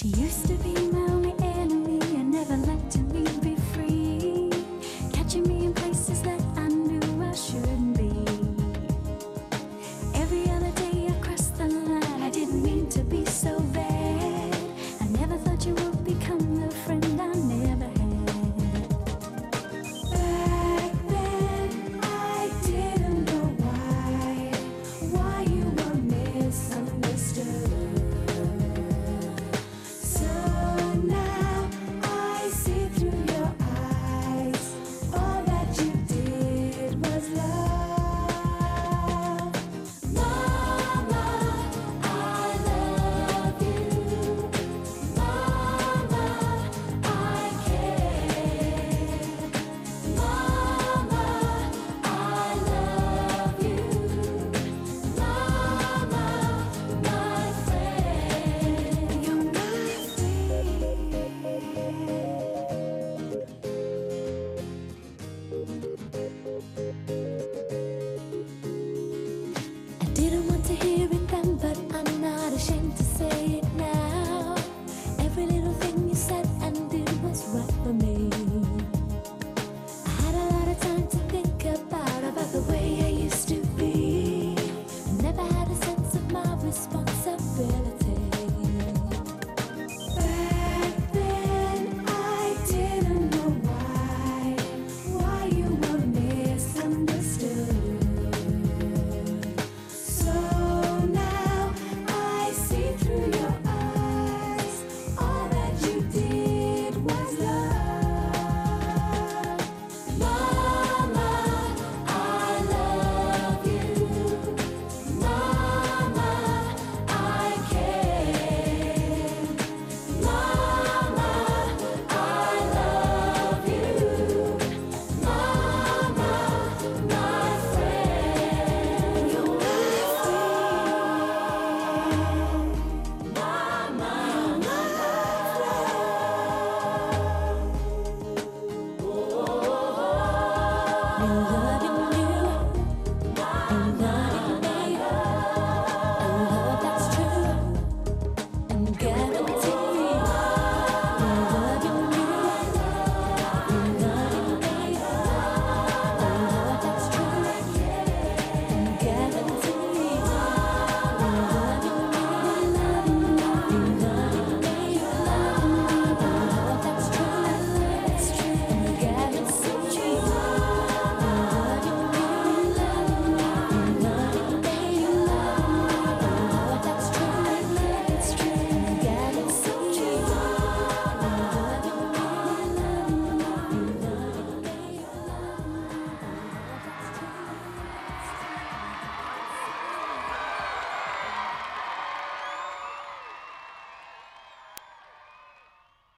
She used to be.